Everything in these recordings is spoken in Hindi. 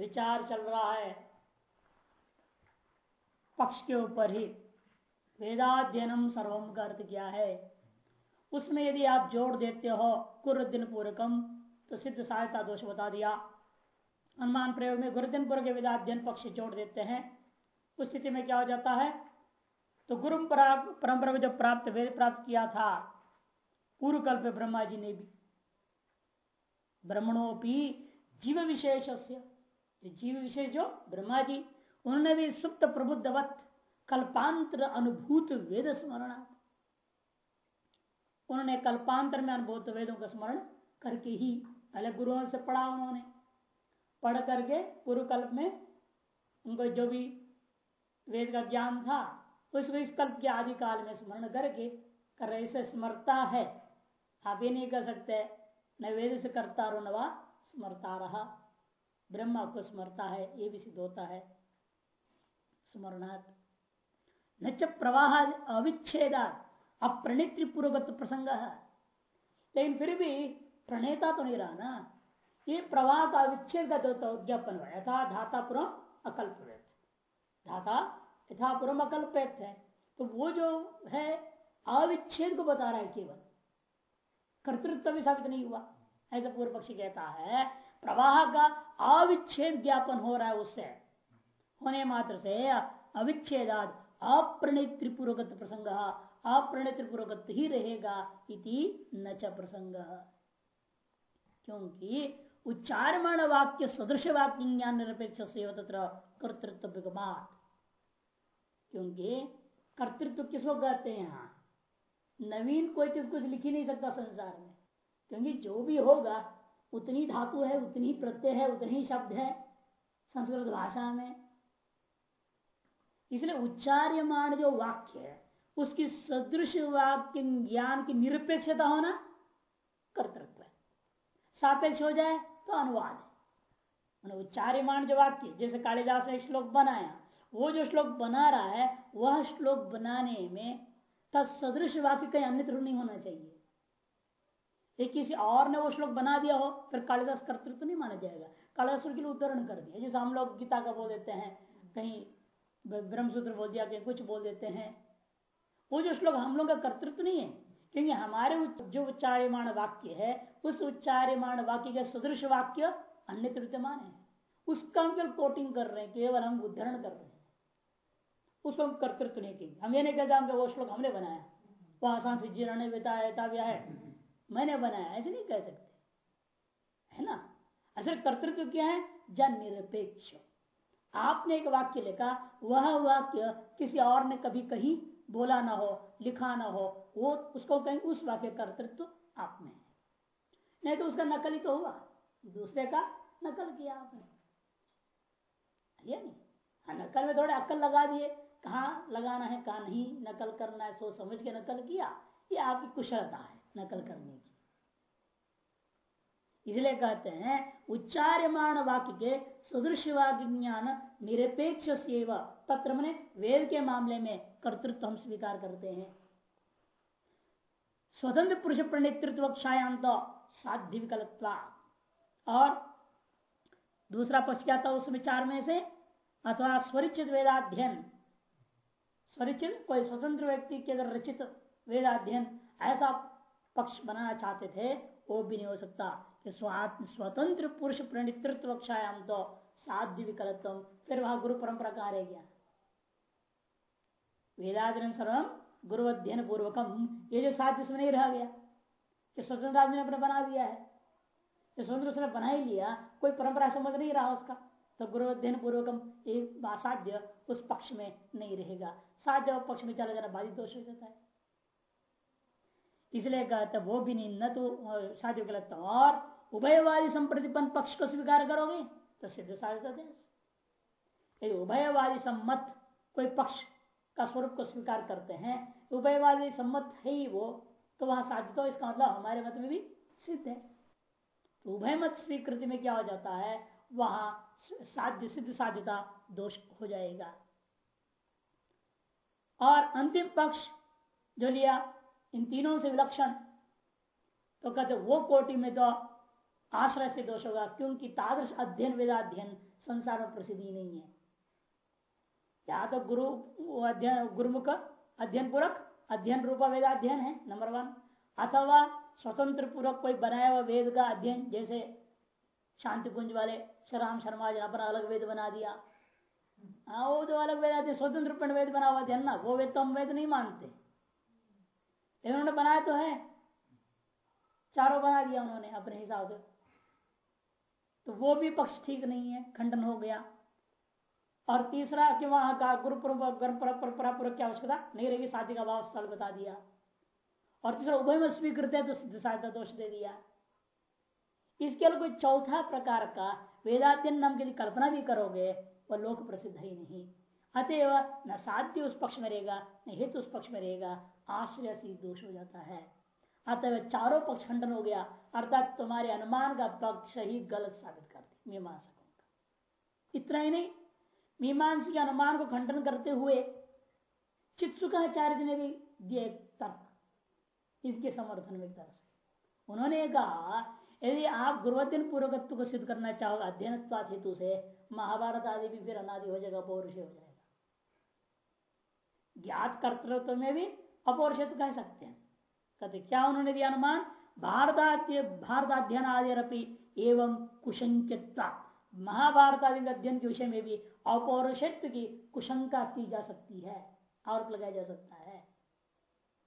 विचार चल रहा है। पक्ष के ऊपर ही वेदाध्ययनम सर्वम का अर्थ क्या है। उसमें यदि आप जोड़ देते हो कुरदिन पूर्वकम तो सिद्ध सहायता दोष बता दिया। अनुमान प्रयोग में गुरुदिन पूर्व के वेदाध्ययन पक्ष जोड़ देते हैं। उस स्थिति में क्या हो जाता है? तो गुरु परंपरा में जो प्राप्त वेद प्राप्त किया था पूर्व कल्प ब्रह्मा जी ने भी। ब्रह्मणोपी जीव विशेष जीव विशेष जो ब्रह्मा जी उन्होंने भी सुप्त प्रबुद्धवत, कल्पांतर अनुभूत वेद स्मरण उन्होंने कल्पांतर में अनुभूत वेदों का स्मरण करके ही पहले गुरुओं से पढ़ा उन्होंने। पढ़ करके पूर्व कल्प में उनको जो भी वेद का ज्ञान था उसको इस कल्प के आदि काल में स्मरण करके कर रहे से स्मरता है। आप ये नहीं कर सकते, न वेद से करता रो नवा स्मरता रहा। ब्रह्मा को स्मरता है, ये भी सिद्ध होता है। स्मरणात्। न च प्रवाह अविच्छेदा अप्रणित पूर्वगत प्रसंग। है लेकिन फिर भी प्रणेता तो नहीं रहा ना। ये प्रवाह का अविच्छेद का ज्ञापन हुआ, यथा धाता पुरम अकल्प धाता यथा पुरम अकल्प है। तो वो जो है, अविच्छेद को बता रहा है केवल। कर्तृत्व भी साबित नहीं हुआ। ऐसा पूर्व पक्षी कहता है प्रवाह का अविच्छेद ज्ञापन हो रहा है उससे। होने मात्र से अविच्छेदाद अप्रणित त्रिपूर्वगत प्रसंग, अप्रणित त्रिपूर्वगत ही रहेगा इति न प्रसंग। क्योंकि उच्चारण वाक्य सदृश वाक्य ज्ञान निरपेक्ष से कर्तृत्व क्योंकि कर्तृत्व किसको कहते हैं? यहाँ नवीन कोई चीज़ कुछ लिख नहीं सकता संसार में। क्योंकि जो भी होगा उतनी धातु है, उतनी प्रत्यय है, उतनी ही शब्द है संस्कृत भाषा में। इसलिए उच्चार्यमान जो वाक्य है, उसकी सदृश वाक्य ज्ञान की निरपेक्षता होना कर्तृत्व है। सापेक्ष हो जाए तो अनुवाद है। उच्चार्यमान जो वाक्य जैसे कालिदास ने श्लोक बनाया, वो जो श्लोक बना रहा है, वह श्लोक बनाने में तत्सदृश वाक्य कहीं अन्य नहीं होना चाहिए। एक किसी और ने वो श्लोक बना दिया हो, फिर कालिदास कर्तृत्व तो नहीं माना जाएगा। कालिदास के लिए उदाहरण कर दिया। जैसे हम लोग गीता का बोल देते हैं, कहीं ब्रह्मसूत्र बोल दिया, कहीं कुछ बोल देते हैं, वो जो श्लोक हम लोग का कर्तृत्व नहीं है, क्योंकि हमारे जो उच्चार्यमाण वाक्य है, उस उच्चार्यमाण वाक्य के सदृश वाक्य अन्य विद्यमान है। उसका हम केवल कोटिंग कर रहे हैं, केवल हम उद्धरण कर रहे हैं। उसको हम कर्तृत्व नहीं कहेंगे। हम ये नहीं कहते हम वो श्लोक हमने बनाया वो आसान से जीर्ण बताया है। मैंने बनाया, ऐसे नहीं कह सकते। है ना? असल कर्तृत्व क्या है? जन निरपेक्ष आपने एक वाक्य लिखा, वह वाक्य किसी और ने कभी कहीं बोला ना हो, लिखा ना हो, वो उसको कहीं, उस वाक्य कर्तृत्व आप में है। नहीं तो उसका नकल ही तो हुआ। दूसरे का नकल किया आपने। नहीं? हाँ नकल में थोड़े अक्ल लगा दिए। कहा लगाना है, कहा नहीं, नकल करना है सोच समझ के नकल किया। ये आपकी कुशलता है। नकल करने की। इसलिए कहते हैं, उच्चार्यमाण वाक्य के सदृश वाक्य ज्ञान निरपेक्ष सेवा, तत्र मने वेद के मामले में कर्तृत्व हम स्वीकार करते हैं। स्वतंत्र पुरुष प्रणेतृत्व क्षायांत साध्य विकल्पा और दूसरा पक्ष क्या था उस विचार में से? अथवा स्वरिचित वेदाध्ययन। स्वरिचित कोई स्वतंत्र व्यक्ति के अगर रचित वेदाध्ययन, ऐसा पक्ष बनाना चाहते थे, वो भी नहीं हो सकता। कि स्वतंत्र पुरुष प्रणितृत्व कक्षायाम तो साध्य विकल्प फिर वहाँ गुरु परंपरा कहा रह गया? वेदाध्ययन सर्वम गुरु अध्ययन पूर्वकम ये जो साध्य उसमें नहीं रह गया। कि स्वतंत्र आदमी ने अपना बना दिया है। कि स्वतंत्र उसने बना ही लिया, कोई परंपरा समझ नहीं रहा उसका। तो गुरु अध्ययन पूर्वकम एक साध्य उस पक्ष में नहीं रहेगा। साध्य पक्ष में चला जाना बाधित दोष हो जाता है। इसलिए कहते वो भी नहीं, न तो साध्य गलत तो और उभयवादी संप्रतिपन्न पक्ष को स्वीकार करोगे तो सिद्ध साध्य यदि उभयवादी सम्मत कोई पक्ष का स्वरूप को स्वीकार करते हैं तो उभयवादी सम्मत है ही वो तो वहाँ साध्य तो इसका मतलब हमारे मत में भी सिद्ध है। तो उभय मत स्वीकृति में क्या हो जाता है, वहाँ साध्य, सिद्ध साध्यता दोष हो जाएगा। और अंतिम पक्ष जो लिया इन तीनों से विलक्षण। तो कहते, वो कोटि में तो आश्रय से दोष होगा, क्योंकि तादृश अध्ययन, वेदाध्ययन संसार में प्रसिद्धि नहीं है। या तो गुरु अध्ययन, गुरुमुख, अध्ययन पूर्वक अध्ययन रूपा वेदाध्ययन है नंबर वन अथवा स्वतंत्र पूर्वक कोई बनाया हुआ वेद का अध्ययन, जैसे शांति कुंज वाले शराम शर्मा जहाँ पर अलग वेद बना दिया। हाँ वो तो अलग वेद आते, स्वतंत्र वेद बना हुआ ध्यान ना, वो वेद तो हम वेद नहीं मानते। लेकिन उन्होंने बनाया तो है। चारों बना दिया उन्होंने अपने हिसाब से। तो वो भी पक्ष ठीक नहीं है, खंडन हो गया। और तीसरा कि वहाँ का गुरु परंपरा पूर्वक क्या आवश्यकता? नहीं रहेगी शादी का भाव स्थल बता दिया। और तीसरा, उभय में स्वीकृत है तो सहायता दोष दे दिया। इसके लिए कोई चौथा प्रकार का वेदाध्यन नाम की कल्पना भी करोगे वह लोक प्रसिद्ध ही नहीं। अतएव न साध्य उस पक्ष में रहेगा, न हित उस पक्ष में रहेगा। आश्रय से दोष हो जाता है। अतः चारों पक्ष खंडन हो गया, अर्थात तुम्हारे अनुमान का पक्ष ही गलत साबित कर दी मीमांसकों का। इतना ही नहीं, मीमांस के अनुमान को खंडन करते हुए चित्सुकाचार्य ने भी दिए तर्क, इसके समर्थन में तरह उन्होंने कहा, यदि आप गुरुवचन पूर्वकत्व को सिद्ध करना चाहो अध्ययन हेतु से महाभारत आदि भी फिर अनादि हो जाएगा, पौरुष हो जाएगा। ज्ञात कर्तृत्व में भी अपौरुषत्व कह सकते हैं। कहते क्या उन्होंने दिया अनुमान? भारताद्य, भारताध्ययन आदि एवं कुशंकित महाभारत आदि अध्ययन के विषय में भी अपौरुषत्व की कुशंका की जा सकती है, आरोप लगाया जा सकता है।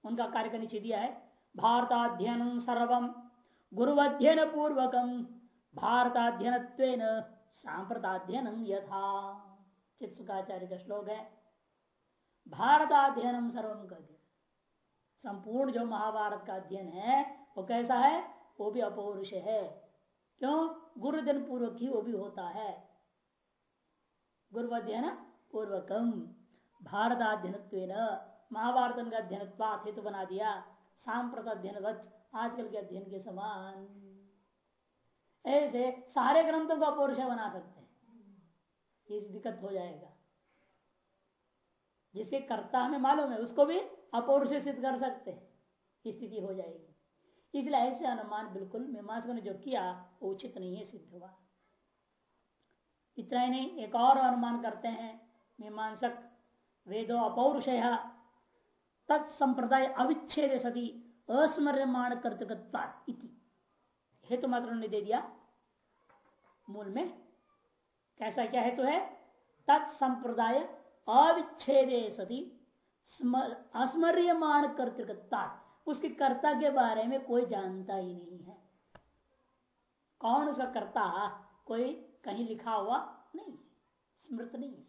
उनका कार्य का नीचे दिया है, भारताध्ययन सर्वम गुरुअध्ययन पूर्वकम भारताध्ययन सांप्रताध्ययन यथा। चित्सुकाचार्य का श्लोक है, भारताध्ययन सर्वम कर संपूर्ण जो महाभारत का अध्ययन है, वो कैसा है? वो भी अपौरुष है। क्यों? गुरु दिन पूर्वक ही वो भी होता है। गुरु अध्ययन पूर्वकम भारताध्ययन महाभारत का अध्ययन हेतु बना दिया। सांप्रत अध्ययन आजकल के अध्ययन के समान। ऐसे सारे ग्रंथों को अपौरुष बना सकते हैं। इस दिक्कत हो जाएगा। जिसके कर्ता हमें मालूम है, उसको भी अपौरुष सिद्ध कर सकते हैं। स्थिति हो जाएगी। इसलिए ऐसे अनुमान बिल्कुल मीमांसक ने जो किया, वो उचित नहीं है, सिद्ध हुआ। इतना ही नहीं, एक और अनुमान करते हैं, मीमांसक वेदो अपौरुष तत्संप्रदाय अविच्छेद सदी अस्मर्यमाण कर्तृकत्वा हेतु मात्र ने दे दिया। मूल में कैसा क्या हेतु है? तत्संप्रदाय अविच्छेदे सती अस्मर्यमाण कर्तृकता उसके कर्ता के बारे में कोई जानता ही नहीं है। कौन उसका कर्ता कोई कहीं लिखा हुआ नहीं स्मृत नहीं है।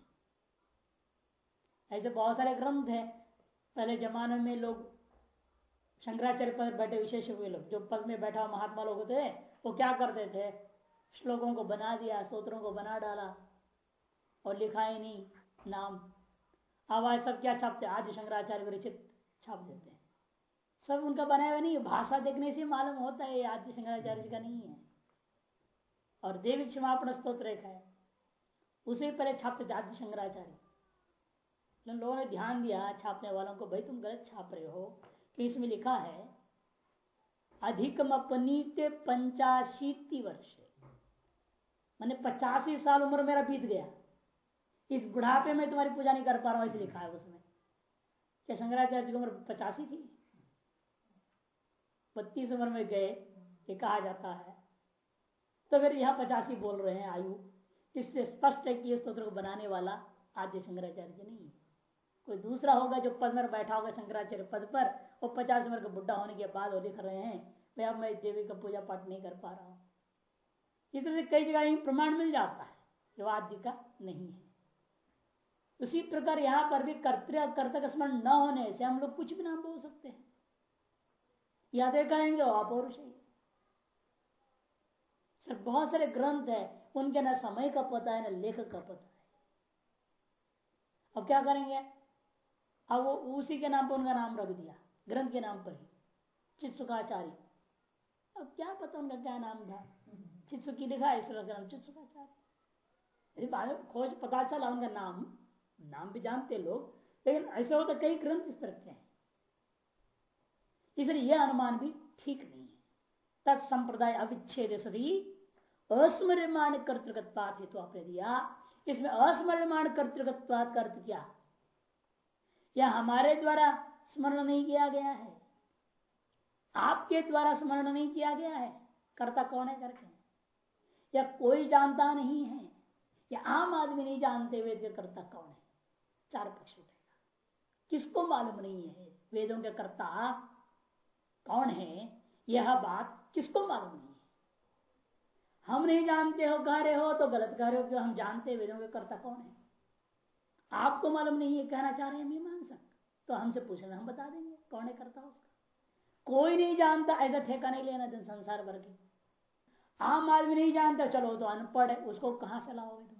ऐसे बहुत सारे ग्रंथ है। पहले जमाने में लोग शंकराचार्य पद बैठे, विशेष हुए लोग। जो पद में बैठा महात्मा लोग होते वो क्या करते थे? श्लोकों को बना दिया सूत्रों को बना डाला और लिखा ही नहीं नाम। आवाज़ सब क्या छापते आदि शंकराचार्य विरचित छाप देते हैं। सब उनका बनाया हुआ नहीं भाषा देखने से मालूम होता है आदि शंकराचार्य जी का नहीं है। और देवी क्षमापण स्त्रोत्र एक है। उसे पहले छापते थे आदि शंकराचार्य लोगों ने ध्यान दिया छापने वालों को, भाई तुम गलत छाप रहे हो। कि इसमें लिखा है, अधिकम अपनीत पंचाशीति वर्ष। मैंने पचासी साल उम्र मेरा बीत गया। इस बुढ़ापे में तुम्हारी पूजा नहीं कर पा रहा हूँ इसे लिखा है उसमें। क्या शंकराचार्य की उम्र पचासी थी? बत्तीस उम्र में गए, ये कहा जाता है। तो फिर यहाँ पचासी बोल रहे हैं आयु। इससे स्पष्ट है कि ये स्त्रोत्र को बनाने वाला आद्य शंकराचार्य नहीं कोई दूसरा होगा जो पद में बैठा होगा शंकराचार्य पद पर वो पचास उम्र का बुढ़ा होने के बाद वो लिख रहे हैं मैं अब मैं देवी का पूजा पाठ नहीं कर पा रहा हूँ। इस तरह से कई जगह प्रमाण मिल जाता है, जो आदि का नहीं है। उसी प्रकार यहाँ पर भी कर्तव्य कर्तव्य स्मरण न होने से हम लोग कुछ भी नाम बोल सकते हैं। याद कहेंगे अपौरुष सर, बहुत सारे ग्रंथ है, उनके ना समय का पता है, ना लेखक का पता है। अब क्या करेंगे? अब वो उसी के नाम पर उनका नाम रख दिया, ग्रंथ के नाम पर ही। चित्सुकाचार्य। अब क्या पता उनका क्या नाम था? चित्सुकी लिखा है ईश्वर ग्रंथ चित्सुकाचार्य। खोज, पता चला उनका नाम। नाम भी जानते लोग, लेकिन ऐसा होता कई ग्रंथ इस तरह के हैं। इसलिए यह अनुमान भी ठीक नहीं है। तत्संप्रदाय अविच्छेद सदी, अस्मर्यमाण कर्तृकत्वात हेतु आपने दिया। इसमें अस्मर्यमाण कर्तृकत्वात का अर्थ क्या? या हमारे द्वारा स्मरण नहीं किया गया है। आपके द्वारा स्मरण नहीं किया गया है। कर्ता कौन है करके? या कोई जानता नहीं है। या आम आदमी नहीं जानते के कर्ता कौन है? चार पक्ष उठेगा। किसको मालूम नहीं है? वेदों के कर्ता कौन है? यह बात किसको मालूम नहीं है। हम नहीं जानते हो कह रहे हो तो गलत कह रहे हो, क्यों? हम जानते हैं वेदों के कर्ता कौन है। आपको मालूम नहीं है, कहना चाह रहे हैं मीमांसक। तो हमसे पूछना हम बता देंगे कौन है करता उसका। कोई नहीं जानता, ऐसा ठेका नहीं लेना संसार भर के। आम आदमी नहीं जानता, चलो तो अनपढ़ है, उसको कहाँ से लाओगे तुम?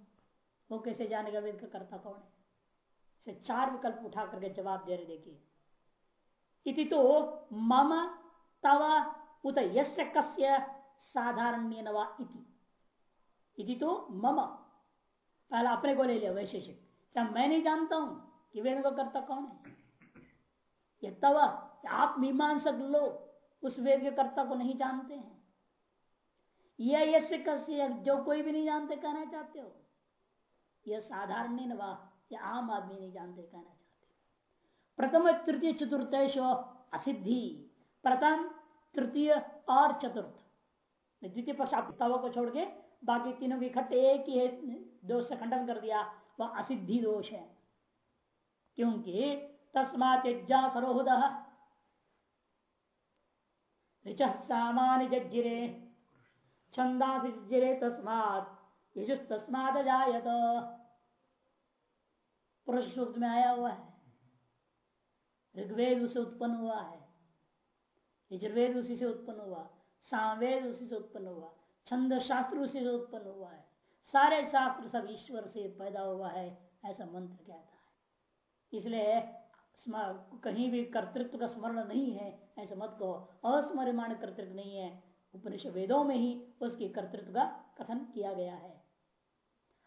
वो कैसे जानेगा वेद का कर्ता कौन है? से चार विकल्प उठा करके जवाब दे रहे, देखिए। इति तो मम तवा उत यस्य कस्य साधारण्य इति। इति तो मम। पहला अपने को ले लिया, वैशेषिक। क्या मैं नहीं जानता हूँ कि वेद का कर्ता कौन है? ये तवा आप मीमांसक लोग, उस वेद के कर्ता को नहीं जानते हैं। यह यसे कस्य, जो कोई भी नहीं जानते, कहना चाहते हो। यह साधारण नवा या आम आदमी नहीं जानते, कहना चाहते प्रथम तृतीय चतुर्थेश असिद्धि। प्रथम तृतीय और चतुर्थ। द्वितीय पक्ष तवा को छोड़ के बाकी तीनों के इकट्ठे एक ही दोष से खंडन कर दिया, वह असिद्धि दोष है। क्योंकि तस्मात सरोहद। ऋच सामान्य जज्जिरे छंदा जिरे तस्मात। यजुस तस्मात जायत पुरुष सूक्त में आया हुआ है। ऋग्वेद उसे उत्पन्न हुआ है। यजुर्वेद उसी से उत्पन्न हुआ। सामवेद उसी से उत्पन्न हुआ। छंद शास्त्र उसी से उत्पन्न हुआ है। सारे शास्त्र सब ईश्वर से पैदा हुआ है, ऐसा मंत्र कहता है। इसलिए कहीं भी कर्तृत्व का स्मरण नहीं है, ऐसा मत कहो। अस्मरण कर्तृत्व नहीं है। उपनिषद वेदों में ही उसके कर्तृत्व का कथन किया गया है।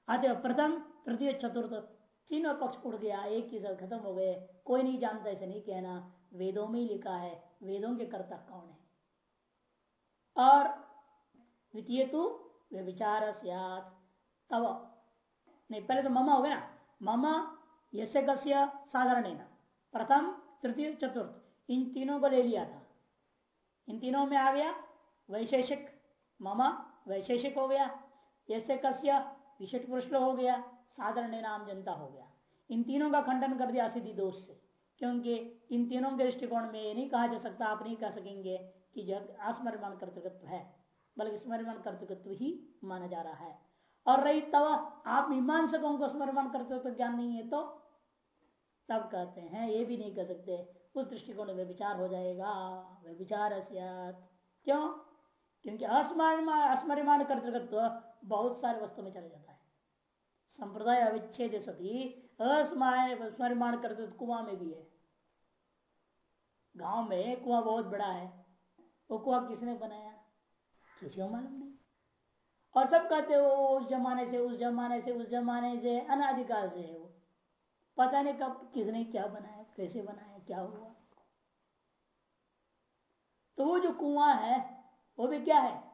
अतः प्रथम, तृतीय, चतुर्थ तीनों पक्ष उड़ गया, एक ही खत्म हो गए। कोई नहीं जानता ऐसे नहीं कहना। वेदों में ही लिखा है, वेदों के कर्ता कौन है? और द्वितीय तो वे विचार तब, नहीं, पहले तो ममा हो गया ना? ममा यसे कस्य साधारण प्रथम, तृतीय, चतुर्थ। इन तीनों को ले लिया था। इन तीनों में आ गया वैशेषिक। ममा वैशेषिक हो गया। ऐसे कस्य विशिष्ट पुरुष हो गया। साधारण नाम जनता हो गया। इन तीनों का खंडन कर दिया सिद्धि दोष से। क्योंकि इन तीनों के दृष्टिकोण में ये नहीं कहा जा सकता, आप नहीं कह सकेंगे कि जब अस्मरण कर्तृत्व है, बल्कि स्मरण कर्तृत्व ही माना जा रहा है। और रही तब आप मीमांसकों को स्मरण कर्तृत्व ज्ञान नहीं है तो? तब कहते हैं, ये भी नहीं कह सकते, उस दृष्टिकोण में विचार हो जाएगा वे विचार क्यों? क्योंकि अस्मरिमान कर्तृत्व बहुत सारे वस्तु में चला जाता है। संप्रदाय अविच्छेद सती। अस्मरिमान कर्तृत्व कुआ में भी है। गाँव में कुआ बहुत बड़ा है। वो कुआ किसने बनाया? किसी को मालूम नहीं। और सब कहते हो उस जमाने से, उस जमाने से, उस जमाने से अनाधिकार से है वो। पता नहीं कब किसने क्या बनाया, कैसे बनाया, क्या हुआ? तो वो जो कुआँ है, वो भी क्या है?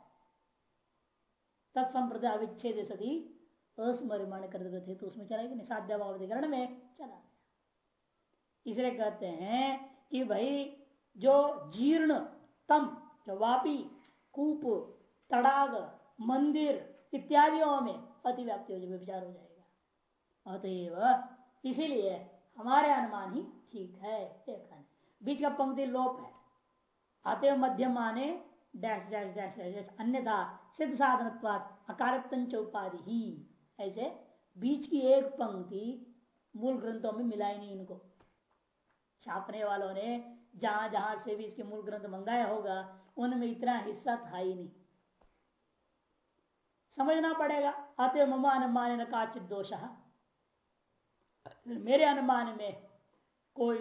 तत्संप्रदाय अविच्छेद सदी अस्मरिमाण थे तो उसमें चला गया साध्याभावधिकरण में चला गया। इसलिए कहते हैं कि भाई, जो जीर्ण तम, जो वापी, कूप, तड़ाग, मंदिर इत्यादियों में अतिव्याप्ति हो जाए विचार हो जाएगा। अतएव इसीलिए हमारे अनुमान ही ठीक है बीच का पंक्ति लोप है। अतएव मध्यम माने डैश डैश डैश डैश अन्यथा सिद्ध साधन अकार उपाधि ही। ऐसे बीच की एक पंक्ति मूल ग्रंथों में मिलाई नहीं इनको। छापने वालों ने जहाँ जहाँ से भी इसके मूल ग्रंथ मंगाया होगा, उनमें इतना हिस्सा था ही नहीं। समझना पड़ेगा, अतः ममा अनुमान काचित दोष। मेरे अनुमान में कोई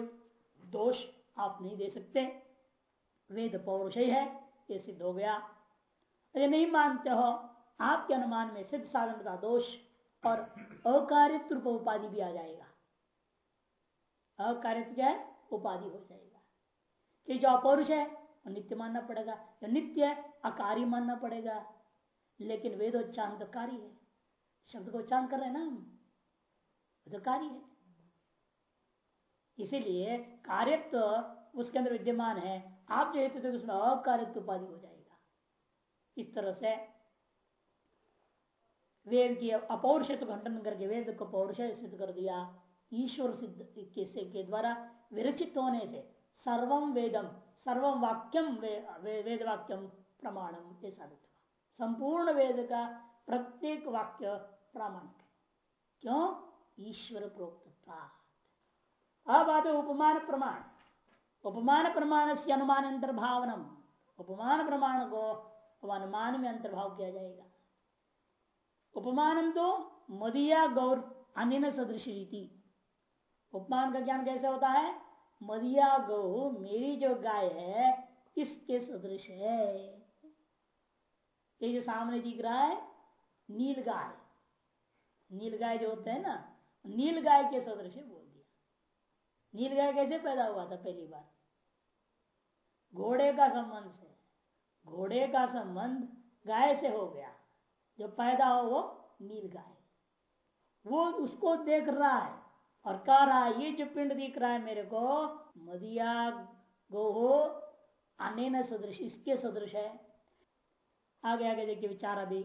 दोष आप नहीं दे सकते। वेद पौरुष ही है, ये सिद्ध हो गया। अरे नहीं मानते हो, आपके अनुमान में सिद्ध साधन का दोष और अकार्यत्व रूप उपाधि भी आ जाएगा। अकार्यत्व क्या है? उपाधि हो जाएगा। कि जो अपौरुष है, वो नित्य मानना पड़ेगा। जो नित्य है अकारी मानना पड़ेगा। लेकिन वेदोच्चारण तो कार्य है। शब्द को उच्चारण कर रहे हैं ना हम तो कार्य है। इसीलिए कार्यत्व तो उसके अंदर विद्यमान है। आप जो हेतु तो उसमें अकार्यत्व उपाधि हो जाएगा। इस तरह से वेद की अपौरुषत्व खंडन करके वेद को पौरुष सिद्ध कर दिया। ईश्वर सिद्ध के द्वारा विरचित होने से सर्वम वेदम सर्वम वाक्यम वेद वाक्यम प्रमाणम ये साबित हुआ। संपूर्ण वेद का प्रत्येक वाक्य प्रामाणिक क्यों? ईश्वर प्रोक्त अब आते उपमान प्रमाण। उपमान प्रमाण से अनुमान अंतर्भावनम। उपमान प्रमाण को अनुमान में अंतर्भाव किया जाएगा। उपमान तो मदिया गौर अन्य सदृश रीति। उपमान का ज्ञान कैसे होता है? मदिया गौ, मेरी जो गाय है, इसके सदृश है। ये जो सामने दिख रहा है, नील गाय। नील गाय जो होते हैं ना, नील गाय के सदृश बोल दिया। नील गाय कैसे पैदा हुआ था पहली बार? घोड़े का संबंध से। घोड़े का संबंध गाय से हो गया। जो पैदा हो वो नील गाय। वो उसको देख रहा है और कह रहा है, ये जो पिंड दिख रहा है मेरे को, मदिया, गोहो अने सदृश, इसके सदृश है। आगे आगे देखिए विचार अभी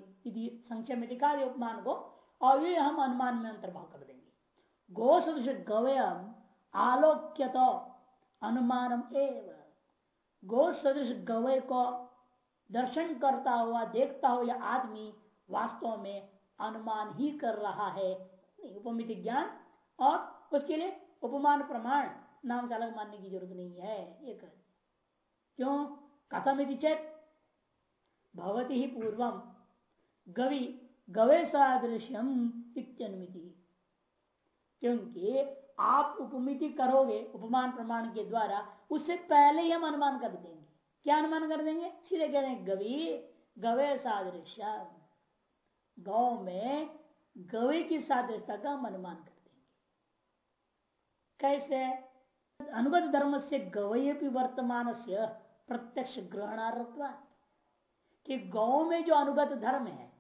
संक्षेप में दिखा दे उपमान को, और ये हम अनुमान में अंतर्भाव कर देंगे। गो सदृश गवयम आलोक्य तो अनुमानम एवं। गो सदृश गवय को दर्शन करता हुआ, देखता हुआ आदमी वास्तव में अनुमान ही कर रहा है उपमित ज्ञान और उसके लिए उपमान प्रमाण नाम से अलग मानने की ज़रूरत नहीं है, ये कर क्यों? कथम चेत भवती ही पूर्वम गवि गवे सादृश्यम इत्यनुमिति। क्योंकि आप उपमिति करोगे उपमान प्रमाण के द्वारा, उससे पहले ही हम अनुमान कर देंगे। क्या अनुमान कर देंगे? सीधे कह देंगे गवि गवे सादृश्यम गौ में गवे की सादृश्यता का अनुमान कर देंगे। कैसे? अनुगत धर्म से गवय भी वर्तमान से प्रत्यक्ष ग्रहणार्थ कि गौ में जो अनुगत धर्म है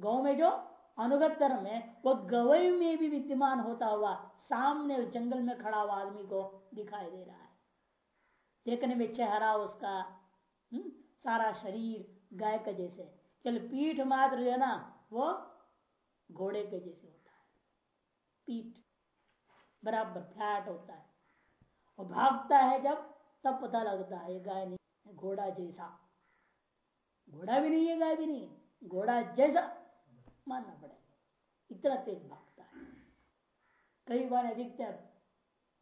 गौ में जो अनुगत धर्म है वो गवय में भी विद्यमान होता हुआ सामने जंगल में खड़ा हुआ आदमी को दिखाई दे रहा है। देखने में चेहरा उसका हुँ? हम्म, सारा शरीर गाय का जैसे चल पीठ मात्र जो है ना, वो घोड़े के जैसे होता है। पीठ बराबर फ्लैट होता है। और भागता है जब, तब पता लगता है गाय नहीं घोड़ा जैसा। घोड़ा भी नहीं है गाय भी नहीं है घोड़ा जैसा मानना पड़ेगा। इतना तेज भागता है। कई बार अधिकतर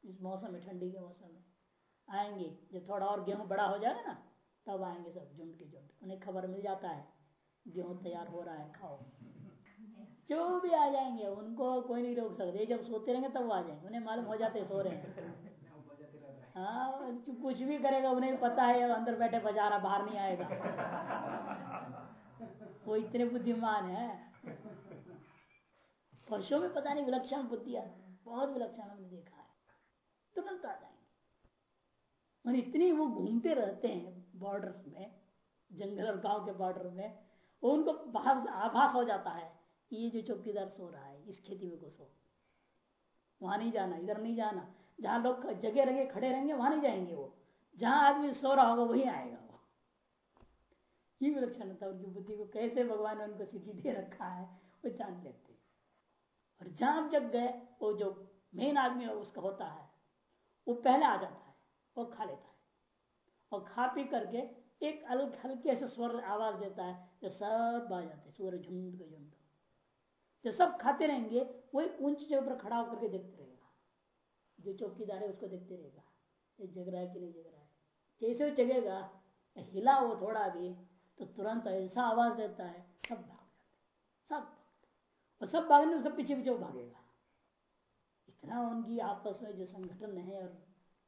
इस मौसम में, ठंडी के मौसम में आएँगे, जब थोड़ा और गेहूँ बड़ा हो जाएगा ना, तब आएँगे सब, झुंड के झुंड। उन्हें खबर मिल जाता है। गेहूँ तैयार हो रहा है, खाओ। जो भी आ जाएँगे, उनको कोई नहीं रोक सकते। जब सोते रहेंगे, तब आ जाएँगे। उन्हें मालूम हो जाते सो रहे हैं। हाँ कुछ भी करेगा, उन्हें पता है, अंदर बैठे बजारा, बाहर नहीं आएगा। वो इतने बुद्धिमान है। पशुओं में पता नहीं, विलक्षण बुद्धि बहुत विलक्षण हमने देखा है। तुरंत आ जाएँगे। इतनी वो घूमते रहते हैं बॉर्डर में, जंगल और गाँव के बॉर्डर में उनको बाहर आभास हो जाता है ये जो चौकीदार सो रहा है, इस खेती में घुसो। वहाँ नहीं जाना, इधर नहीं जाना। जहाँ लोग जगह रहेंगे खड़े रहेंगे, वहाँ नहीं जाएँगे वो। जहाँ आदमी सो रहा होगा, वही आएगा वो। ये विलक्षण था उनकी बुद्धि को कैसे भगवान ने उनको सिद्धि दे रखा है, वो जान लेते और जहाँ जग गए, वो जो मेन आदमी उसका होता है, वो पहले आ जाता है, वो खा लेता है। और खा पी करके एक अलग हल्के से स्वर आवाज़ देता है जो सब आ जाते सूर्य झुंड के झुंड। जो सब खाते रहेंगे, वही ऊंच के ऊपर खड़ा होकर के देखते रहेगा। जो चौकीदार है उसको देखते रहेगा, ये जग रहा है कि नहीं जग रहा है। जैसे वो जगेगा, हिला वो थोड़ा भी तो तुरंत ऐसा आवाज़ देता है, सब भाग जाते सब और सब भागने उसका पीछे पीछे भागेगा। इतना उनकी आपस में जो संगठन है और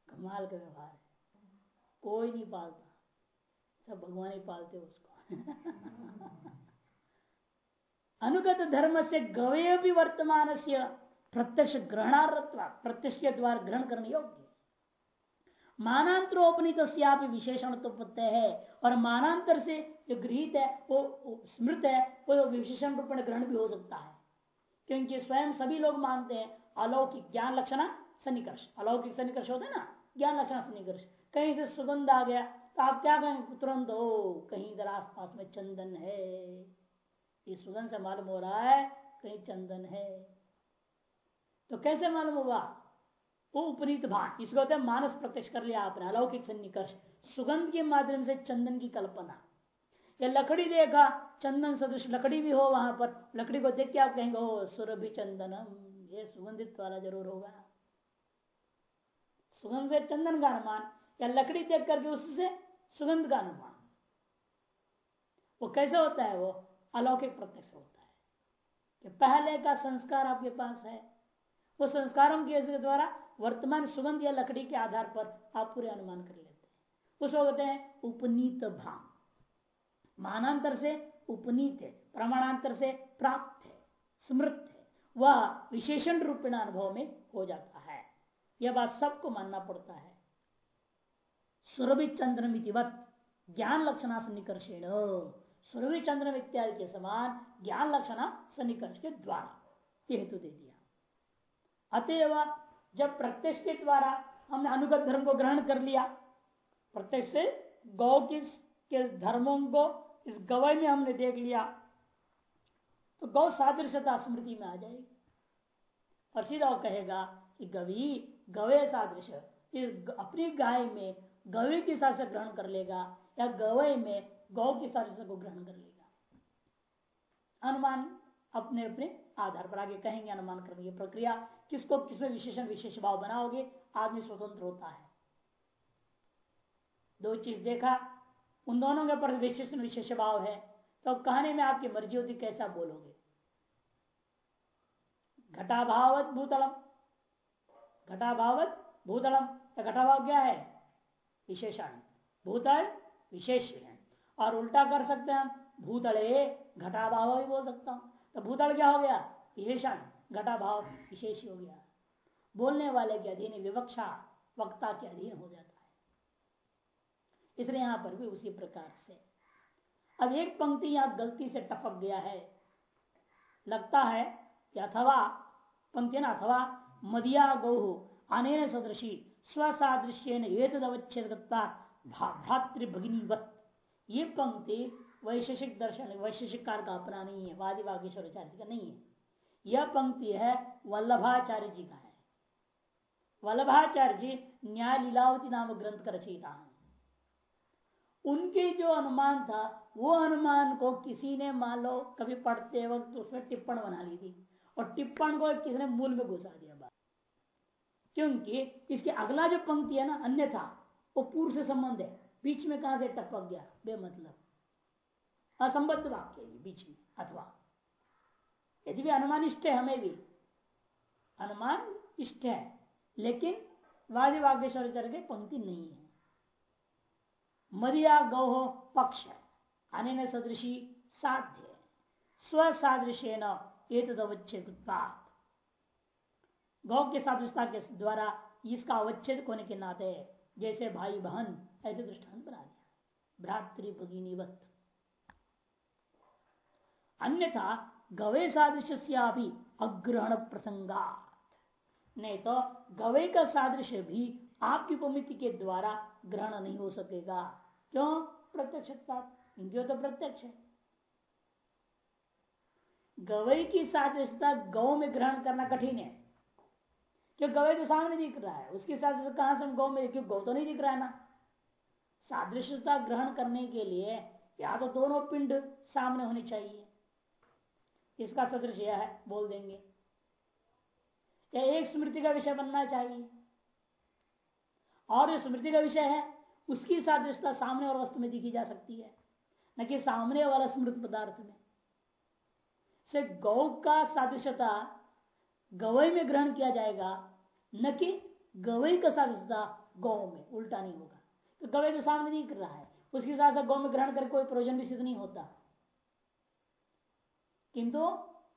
कमाल का व्यवहार है, कोई नहीं पालता, सब भगवान ही पालते उसको। अनुगत धर्म से गवे भी वर्तमान से प्रत्यक्ष ग्रहणारत्व प्रत्यक्ष के द्वारा ग्रहण करने योग्य। मानांतरोपनीत विशेषण तो है और मानांतर से जो गृहित है, वो स्मृत है, वो विशेषण रूप में ग्रहण भी हो सकता है। क्योंकि स्वयं सभी लोग मानते हैं, अलौकिक ज्ञान लक्षण सन्निकर्ष। अलौकिक सन्निकर्ष होता है ना? ज्ञान लक्षण सन्निकर्ष। कहीं से सुगंध आ गया तो आप क्या कहेंगे तुरंत हो कहीं इधर आसपास में चंदन है। ये सुगंध से मालूम हो रहा है, कहीं चंदन है। तो कैसे मालूम हुआ? वो उपनीत भाग, इसको होता है मानस प्रत्यक्ष कर लिया आपने, अलौकिक सन्निकर्ष। सुगंध के माध्यम से चंदन की कल्पना। या लकड़ी देखा, चंदन सदृश लकड़ी भी हो वहाँ पर। लकड़ी को देख के आप कहेंगे हो सुरभि चंदनम, ये सुगंधित वाला ज़रूर होगा। सुगंध से चंदन का अनुमान, या लकड़ी देख करके उससे सुगंध का अनुमान। वो कैसे होता है? वो अलौकिक प्रत्यक्ष होता है। कि पहले का संस्कार आपके पास है। वो संस्कारों के द्वारा वर्तमान सुगंध या लकड़ी के आधार पर आप पूरे अनुमान कर लेते हैं। उसको कहते हैं उपनीत भाव मानांतर से उपनीत है, प्रमाणांतर से प्राप्त है, स्मृत है। वह विशेषण रूपेण अनुभव में हो जाता है। यह बात सबको मानना पड़ता है। सुरभि चंद्रमितिवत ज्ञान लक्षणा सन्निकर्षेण सुरभि चंद्र इत्यादि के समान ज्ञान लक्षणा सन्निकर्ष के द्वारा हेतु दे दिया। अतएव जब प्रत्यक्ष के द्वारा हमने अनुगत धर्म को ग्रहण कर लिया, प्रत्यक्ष से गौ के धर्मों को इस गवय में हमने देख लिया तो गौ सादृश्यता स्मृति में आ जाएगी। और सीधा कहेगा कि गवी, गवे सादृश इस अपनी गाय में गवे के हिसाब से ग्रहण कर लेगा, या गवय में गौ के सादृश्य को ग्रहण कर लेगा। अनुमान अपने अपने आधार पर, आगे कहेंगे अनुमान करने की प्रक्रिया, किसको किसमें विशेषण, विशेष भाव बनाओगे आदमी स्वतंत्र होता है। दो चीज़ देखा, उन दोनों के पर विशेषण, विशेष भाव है तो कहने में आपकी मर्ज़ी होती, कैसा बोलोगे? घटाभावत भूतलम। घटाभावत भूतलम तो घटाभाव क्या है? विशेषण। भूतल विशेष है और उल्टा कर सकते हैं भूतले घटाभाव भी बोल सकता हूँ। तो भूतल क्या हो गया? विशेषण। घटा भाव विशेष हो गया। बोलने वाले के अधीन विवक्षा वक्ता के अधीन हो जाता है। इसलिए यहाँ पर भी उसी प्रकार से। अब एक पंक्ति यहाँ गलती से टपक गया है। लगता है कि अथवा, पंक्ति ना, अथवा मदिया गौ, अनेन सदृशी स्वसादृश्य एतदवच्छेद भ्रातृ भगिनीवत ये पंक्ति वैशेषिक दर्शन वैशेषिक कार का अपना नहीं है। वादी वागेश्वराचार्य का नहीं है यह पंक्ति है वल्लभाचार्य जी का है। वल्लभाचार्य जी न्याय लीलावती नामक ग्रंथ का रचयिता है। उनके जो अनुमान था, वो अनुमान को किसी ने मान लो कभी पढ़ते वक्त उसमें टिप्पण बना ली थी। और टिप्पण को किसी ने मूल में घुसा दिया। क्योंकि इसके अगला जो पंक्ति है ना अन्य था वो पूर्व से संबंध है। बीच में कहा से टपक गया? बेमतलब। असंबद्ध वाक्य बीच में, अथवा। यदि भी अनुमान इष्ट है हमें भी। अनुमान इष्ट है, लेकिन वादी वाग्यश्वर के पंक्ति नहीं है। मदिया गौह पक्ष अन सदृशी साध्य स्वसादृश्य नवच्छेद गौ के के द्वारा इसका अवच्छेद होने के नाते जैसे भाई बहन ऐसे दृष्टांत बना दिया। भ्रातृ भगिनीवत अन्यथा गवे सादृश्य भी अग्रहण प्रसंगा नहीं तो गवे का सादृश्य भी आपकी उपमिति के द्वारा ग्रहण नहीं हो सकेगा। क्यों? प्रत्यक्ष इनकी तो प्रत्यक्ष है। गवई की सादृशता गौ में ग्रहण करना कठिन है। क्यों गवई तो सामने दिख रहा है, उसकी सादृश्य कहाँ से गौ में क्यों गौ तो नहीं दिख रहा है ना? सादृश्यता ग्रहण करने के लिए या तो दोनों पिंड सामने होने चाहिए। इसका सदृश यह है, बोल देंगे। या एक स्मृति का विषय बनना चाहिए। और जो स्मृति का विषय है, उसकी सादृश्यता सामने और वस्तु में दिखी जा सकती है। न कि सामने वाला स्मृत पदार्थ में। से गौ का सादृश्यता गवई में ग्रहण किया जाएगा, न कि गवई का सादृश्यता गौ में, उल्टा नहीं होगा। तो गवई के सामने दिख रहा है, उसके साथ साथ गौ में ग्रहण करके कोई प्रयोजन भी सिद्ध नहीं होता। किंतु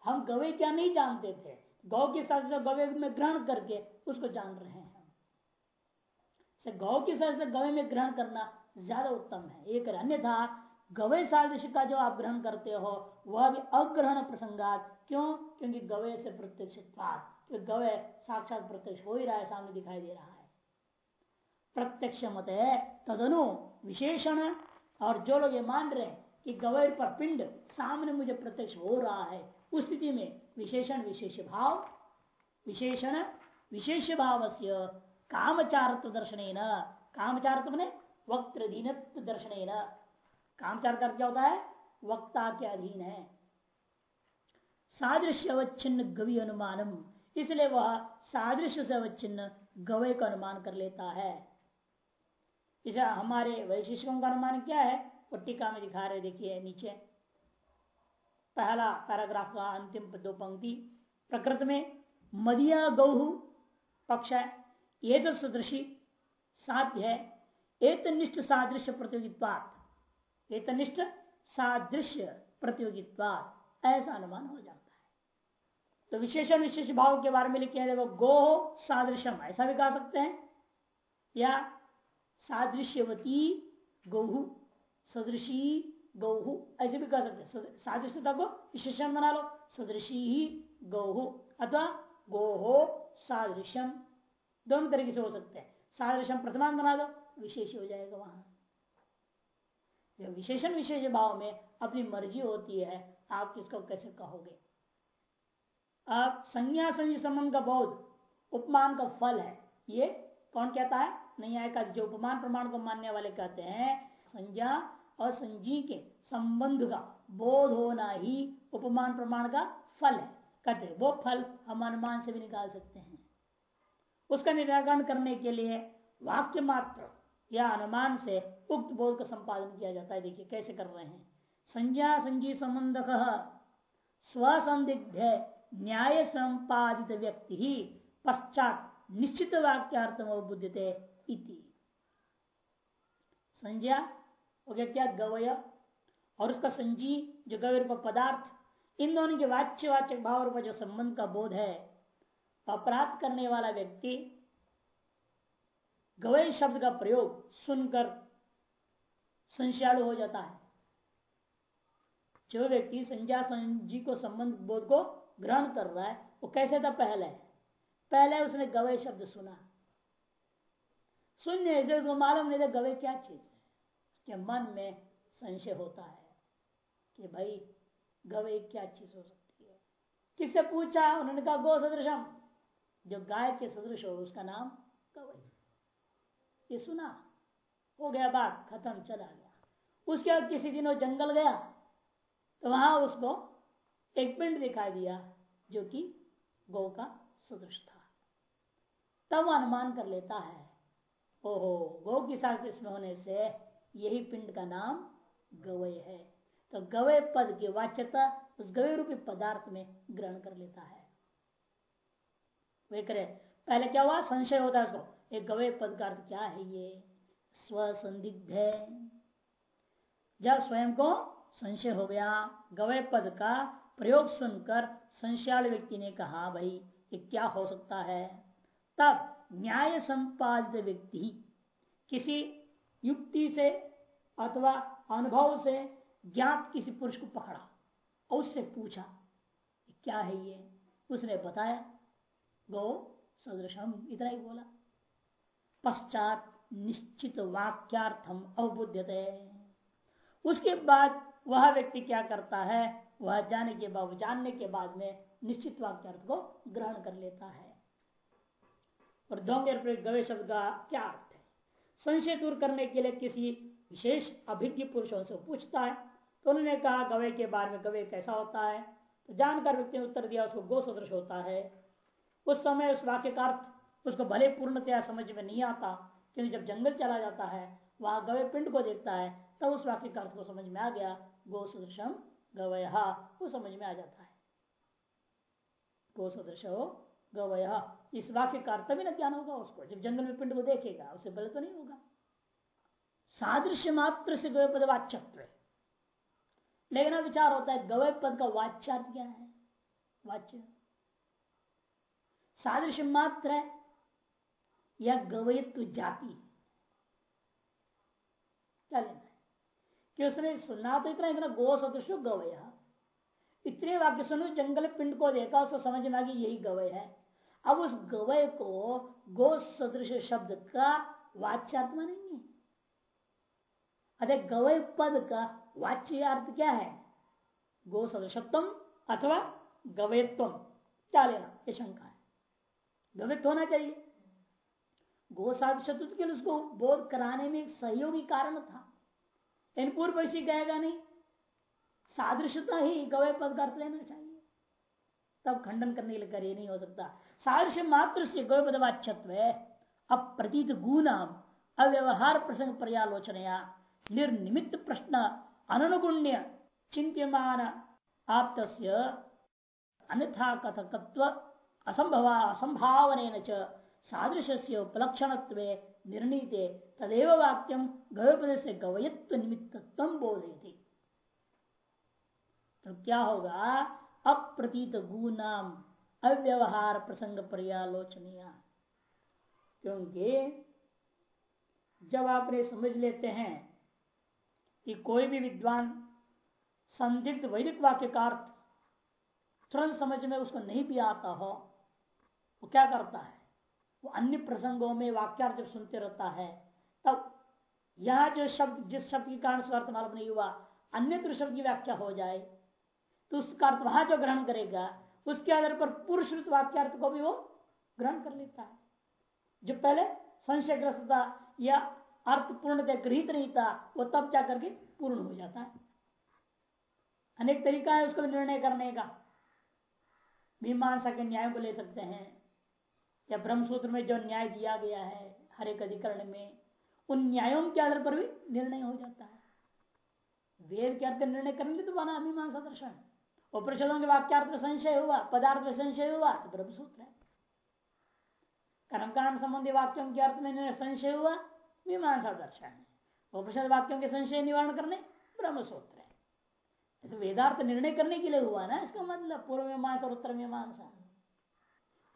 हम गवे क्या नहीं जानते थे? गौ के साथ गवे में ग्रहण करके उसको जान रहे हैं से गौ के तरह से गवे में ग्रहण करना ज़्यादा उत्तम है। एक अन्यथा गवय सादृश का जो आप ग्रहण करते हो, वह भी अग्रहण प्रसंगात। क्यों? क्योंकि गवय से प्रत्यक्ष गवय साक्षात प्रत्यक्ष हो ही रहा है, सामने दिखाई दे रहा है। प्रत्यक्ष मत है तदनु विशेषण। और जो लोग ये मान रहे हैं कि गवैर पर पिंड सामने मुझे प्रत्यक्ष हो रहा है, उस स्थिति में विशेषण, विशेष भाव, विशेषण, विशेष भाव से कामचारत्व दर्शन कामचारत्व ने वक्तधीनत्व दर्शन कामचार कर क्या होता है? वक्ता के अधीन है। सादृश्य अवच्छिन्न गवि अनुमानम। इसलिए वह सादृश्य से अवच्छिन्न गवय का अनुमान कर लेता है। इसे हमारे वैशिष्टों का अनुमान क्या है? वो टीका में दिखा रहे देखिए, नीचे। पहला पैराग्राफ का अंतिम दो पंक्ति। प्रकृत में मदिया गौहु पक्ष है। ये तो सदृशी साध्य है। एकनिष्ठ सादृश्य प्रतियोगित्वात एकनिष्ठ सादृश्य प्रतियोगित्वात ऐसा अनुमान हो जाता है। तो विशेषण विशेष भाव के बारे में लिखे देखो गो सादृश्यम, ऐसा भी कह सकते हैं। या सादृश्यवती, गौहु, सदृशी, गौहु, ऐसे भी कह सकते हैं। सादृश्यता को विशेषण बना लो, सदृशी ही गौहु, अथवा गोहो, सादृश्यम, दोनों तरीके से हो सकते हैं। सादृश्यम प्रथमान बना दो, विशेष हो जाएगा वहाँ। विशेषण विशेष भाव में अपनी मर्ज़ी होती है, आप किसको कैसे कहोगे? आप संज्ञा संज्ञ संबंध का बोध, उपमान का फल है। ये कौन कहता है? नहीं आएगा जो उपमान प्रमाण को मानने वाले कहते हैं, संज्ञा और संजी के संबंध का बोध होना ही उपमान प्रमाण का फल है। कहते वो फल हम अनुमान से भी निकाल सकते हैं। उसका निराकरण करने के लिए वाक्य मात्र या अनुमान से उक्त बोध का संपादन किया जाता है। देखिए, कैसे कर रहे हैं? संज्ञा संजी संबंध स्वसंदिग्ध न्याय संपादित व्यक्ति ही पश्चात निश्चित वाक्यार्थम बुद्धते इति। संज्ञा हो गया क्या? गवय। और उसका संजी, जो गवय रूप पदार्थ, इन दोनों के वाच्य वाचक भाव रूप जो संबंध का बोध है, अपराध करने वाला व्यक्ति गवय शब्द का प्रयोग सुनकर संशयालु हो जाता है। जो व्यक्ति संज्ञा संजी को संबंध बोध को ग्रहण कर रहा है, वो कैसे था पहले? पहले उसने गवय शब्द सुना। सुनने से उसको मालूम नहीं था गवे क्या चीज़ है। उसके मन में संशय होता है कि भाई, गवे क्या चीज़ हो सकती है। किससे पूछा? उन्होंने कहा, गो सदृशम। जो गाय के सदृश हो, उसका नाम गवई ये सुना, हो गया बात, खत्म, चला गया। उसके बाद किसी दिन वो जंगल गया तो वहाँ उसको एक पिंड दिखाई दिया, जो कि गौ का सदृश था। तब अनुमान कर लेता है, ओहो, गौ की साथ इसमें होने से यही पिंड का नाम गवय है। तो गवय पद की वाच्यता उस गवय रूपी पदार्थ में ग्रहण कर लेता है। वे करे पहले क्या हुआ? संशय होता है उसको। एक गवय पद का अर्थ क्या है ये? स्वसंदिग्ध है। जब स्वयं को संशय हो गया गवय पद का प्रयोग सुनकर संशयाल व्यक्ति ने कहा, भाई, ये क्या हो सकता है? तब न्याय संपादित व्यक्ति किसी युक्ति से अथवा अनुभव से ज्ञात किसी पुरुष को पकड़ा और उससे पूछा क्या है ये? उसने बताया, गो सदृशम, इतना ही बोला। पश्चात निश्चित वाक्यार्थम अवबुद्धते। उसके बाद वह व्यक्ति क्या करता है, वह जाने के बाद, जानने के बाद में निश्चित वाक्यार्थ को ग्रहण कर लेता है। और दोंगे गवे का क्या अर्थ है? संशय दूर करने के लिए किसी विशेष अभिज्ञ पुरुषों से पूछता है। तो उन्होंने कहा, गवे के बारे में गवे कैसा होता है? तो जानकर व्यक्ति ने उत्तर दिया, उसको गो सदृश होता है। उस समय उस वाक्य का अर्थ उसको भले पूर्णतया समझ में नहीं आता क्योंकि जब जंगल चला जाता है, वहाँ गवे पिंड को देखता है, तब उस वाक्य का अर्थ को समझ में आ गया गो सदृशम गवया। वो समझ में आ जाता है। गो सदृश हो गवय। इस वाक्य का अर्थ भी ना ज्ञान होगा उसको, जब जंगल में पिंड को देखेगा, उससे बल तो नहीं होगा। सादृश्य मात्र से गवय पद वाच्यत्व लेकिन विचार होता है गवय पद का वाच्यार्थ क्या है? वाच्य। सादृश्य मात्र है या गवयत्व जाति। क्या लेना है? कि उसने सुना तो इतना इतना गो सदृश गवय। इतने वाक्य सुनो, जंगल पिंड को देखा, उसको समझ में आ गई यही गवय है। अब उस गवय को गो सदृश शब्द का वाच्यात्मा नहीं है अरे गवय पद का वाच्य अर्थ क्या है? गो सदृशत्व अथवा गवयत्व क्या लेना? ये शंका है। गवित होना चाहिए। गो साधु के लिए उसको बोध कराने में एक सहयोगी कारण था। इन पूर्व ऐसी कहेगा नहीं सादृशता ही गवय पद का अर्थ लेना चाहिए। तब खंडन करने के लिए कर नहीं हो सकता। सादृश्य मात्र से गवय पद पदवाच्यत्व अप्रतीत गुणाम, अव्यवहार प्रसंग पर्यालोचनया निर्निमित प्रश्न अनुगुण्य चिंत्यमान आप अन्यथा कथकत्व, असंभव असंभावन सादृश से उपलक्षण निर्णीते तदेव वाक्यम गवपद से गवयत्व निमित्त बोधे तो क्या होगा अप्रतीत गुनाम अव्यवहार प्रसंग पर्यालोचनीय क्योंकि जब आपने समझ लेते हैं कि कोई भी विद्वान संदिग्ध वैदिक वाक्य का अर्थ तुरंत समझ में उसको नहीं भी आता हो, वो क्या करता है? वो अन्य प्रसंगों में वाक्यार्थ जब सुनते रहता है, तब यह जो शब्द, जिस शब्द के कारण स्वार्थ मालूम नहीं हुआ, अन्य शब्द की व्याख्या हो जाए तो उसका अर्थ वहाँ जो ग्रहण करेगा, उसके आधार पर पुरुष वाक्यार्थ को भी वो ग्रहण कर लेता है। जो पहले संशयग्रस्त था या अर्थ पूर्ण गृहित नहीं था, वो तब जाकर के पूर्ण हो जाता है। अनेक तरीका है उसको निर्णय करने का। मीमांसा के न्याय को ले सकते हैं या ब्रह्मसूत्र में जो न्याय दिया गया है हर एक अधिकरण में, उन न्यायों के आधार पर भी निर्णय हो जाता है। वेद के अर्थ निर्णय करने तो बना मीमांसा दर्शन उपनिषदों के वाक्यार्थ संशय हुआ, पदार्थ संशय हुआ तो ब्रह्मसूत्र है। कर्मकांड संबंधी वाक्यों के अर्थ में संशय हुआ मीमांसा दर्शन है। वाक्यों के संशय निवारण करने, ब्रह्मसूत्र है। तो वेदार्थ निर्णय करने के लिए हुआ ना, इसका मतलब पूर्व मीमांसा और उत्तर मीमांसा।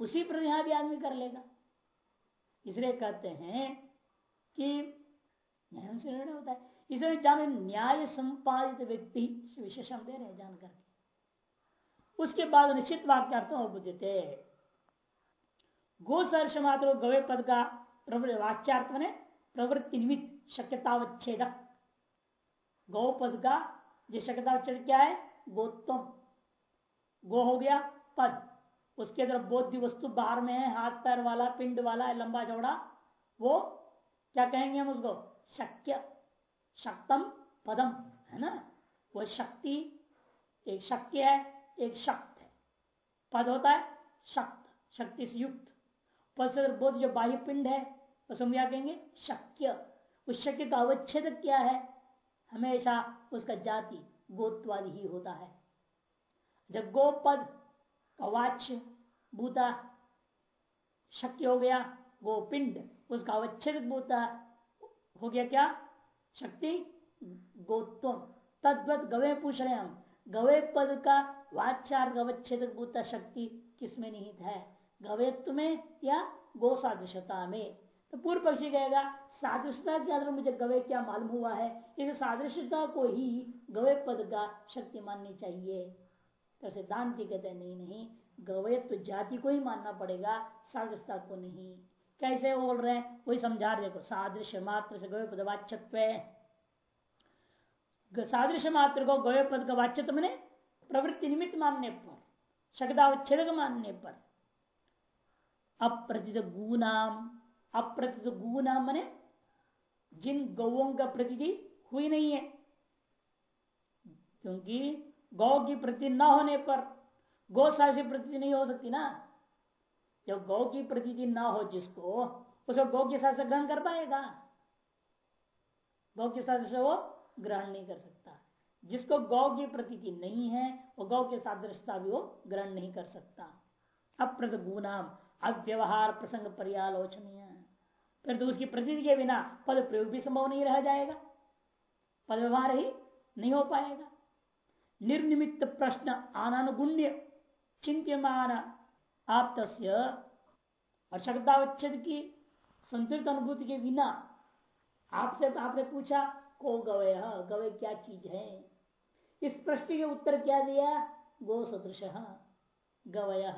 उसी पर यहाँ भी आदमी कर लेगा। इसलिए कहते हैं कि न्याय से निर्णय होता है। इसलिए जान न्याय संपादित व्यक्ति विशेषण दे रहे जान करके। उसके बाद निश्चित वाक्यार्थ बुद्धते गो सर्ष मात्र गवे पद का वाच्यार्थ ने प्रवृत्ति निमित्त शक्यतावच्छेद। गौ पद का जो शक्यतावच्छेद क्या है? गोत्तम। गो हो गया पद। उसके अंदर बोध्य वस्तु बाहर में है, हाथ पैर वाला, पिंड वाला है लंबा चौड़ा, वो क्या कहेंगे हम उसको? शक्य, शक्तम पदम, है ना? वो शक्ति, एक शक्य है, एक शक्त है। पद होता है शक्त, शक्ति से युक्त। पद से बोध जो बाह्य पिंड है तो हम क्या कहेंगे? शक्य। उस शक्य का अवच्छेद क्या है? हमेशा उसका जाति गोत्वादि ही होता है। जब गोपद अवाच्य भूता, शक्य हो गया, वो पिंड, उसका अवच्छेद भूता हो गया क्या? शक्ति गोत्व तद्वत गवे पूछ रहे हम। गवे पद का वाचार अवच्छेद भूता शक्ति किसमें निहित है? गवेत्व में या गो सादृशता में? तो पूर्व पक्षी कहेगा सादृशता के आधार मुझे गवे क्या मालूम हुआ है? इस सादृश्यता को ही गवे पद का शक्ति माननी चाहिए। तो सिद्धांति कहते नहीं नहीं गवयत्व जाति को ही मानना पड़ेगा सादृशता को नहीं। कैसे बोल रहे हैं? वही समझा रहे देखो, सादृश्य मात्र से गवे पद वाच्यत्व सादृश्य मात्र को गवे पद का वाच्यत्व मैंने प्रवृत्ति निमित्त मानने पर शब्दावच्छेद मानने पर। अप्रतित गुनाम अप्रतित गुनाम मने जिन गौों का प्रतीति हुई नहीं है, क्योंकि गौ की प्रति न होने पर गौसा से प्रती नहीं हो सकती ना। जब गौ की प्रती ना हो जिसको उसको गौ के साथ ग्रहण कर पाएगा। गौ के साथ से वो ग्रहण नहीं कर सकता। जिसको गौ की प्रती नहीं है, वो गौ के सादृशता भी वो ग्रहण नहीं कर सकता। अप्रत गुनाम अव्यवहार प्रसंग पर्यालोचनीय। फिर तो उसकी प्रती के बिना पद प्रयोग भी संभव नहीं रह जाएगा। पद व्यवहार ही नहीं हो पाएगा। निर्निमित्त प्रश्न आनानुगुण्य चिंत्यमान आप शब्दावच्छेद की, संतुलित अनुभूति के बिना आपसे आपने पूछा, को गवय गवय क्या चीज़ है? इस प्रश्न के उत्तर क्या दिया? गो सदृश गवय।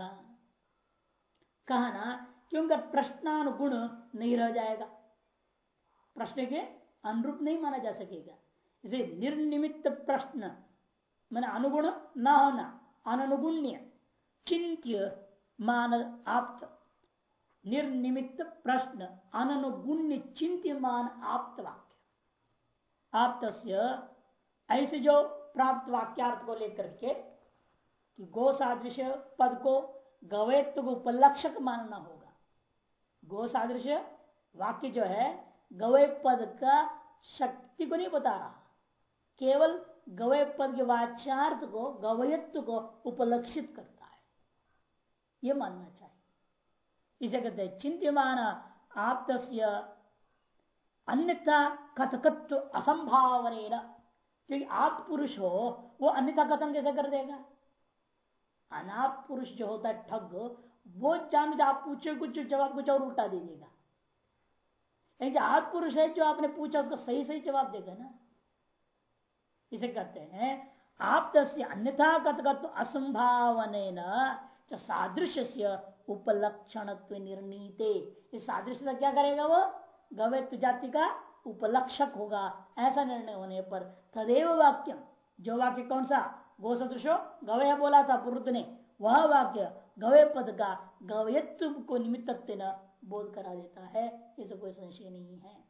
कहा ना, क्योंकि प्रश्नानुगुण नहीं रह जाएगा। प्रश्न के अनुरूप नहीं माना जा सकेगा। इसे निर्निमित प्रश्न मैंने अनुगुण न होना, अनुगुण्य, चिंत्य, मान आप निर्निमित प्रश्न, अनुगुण्य चिंत्यमान आप्त वाक्य। आप्त ऐसे जो प्राप्त वाक्यार्थ को लेकर के कि गो सादृश पद को गवैत्व को उपलक्षक मानना होगा। गो सादृश वाक्य जो है गवय पद का शक्ति को नहीं बता रहा। केवल गवय पद के वाचार्थ को गवयत्व को उपलक्षित करता है। यह मानना चाहिए। इसे कहते हैं चिंत्यमान आप अन्यथा कथकत्व असंभावन क्योंकि आप पुरुष हो, वो अन्यथा कथन कैसे कर देगा? अनाप पुरुष जो होता है ठग, वो जान आप पूछे कुछ, जवाब कुछ और उल्टा दे देगा। आप पुरुष है जो आपने पूछा, उसको सही सही जवाब देगा ना। इसे कहते हैं आप अन्यथा कथगत असंभावन सादृश्य से उपलक्षण निर्णीते। इस सादृश्य क्या करेगा वो? गवैत्व जाति का उपलक्षक होगा, ऐसा निर्णय होने पर। तदेव वाक्यम। जो वाक्य कौन सा? गो सदृशो गवय बोला था पुरुष ने। वह वाक्य गवय पद का गवयत्व को निमित्त न बोध करा देता है। इसे कोई संशय नहीं है।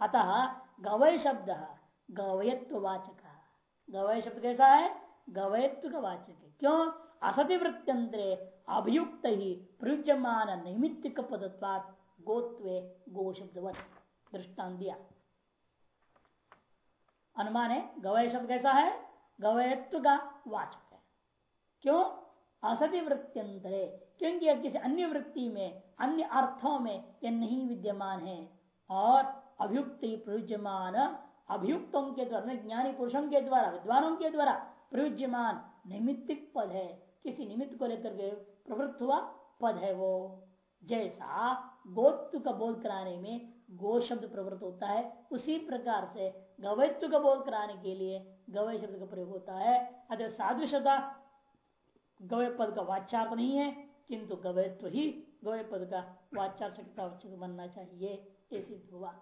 अतः गवय शब्द गवयत्व वाचक गवय शब्द कैसा है? गवयत्व का वाचक है। क्यों? असति वृत्तंत्र अभियुक्त ही प्रयुज्यमान नैमित्तिक पदत्वात गोत्वे गो शब्द दृष्टान दिया। अनुमान है, गवय शब्द कैसा है? गवयत्व का वाचक है। क्यों? असति वृत्त्यंतरे क्योंकि यह किसी अन्य वृत्ति में, अन्य अर्थों में यह नहीं विद्यमान है। और अभियुक्त ही प्रयुज्यमान अभियुक्तों के द्वारा ज्ञानी पुरुषों के द्वारा, विद्वानों के द्वारा प्रयुज्यमान निमित्तिक पद है। किसी निमित्त को लेकर के प्रवृत्त हुआ पद है वो। जैसा गोत्व का बोध कराने में गो शब्द प्रवृत्त होता है, उसी प्रकार से गवैत्व का बोध कराने के लिए गवय शब्द का प्रयोग होता है। अतः सादृशता गवय पद का वाचार्थ नहीं है, किंतु गवैत्व ही गवय पद का वाचार सकता बनना चाहिए। ऐसी हुआ।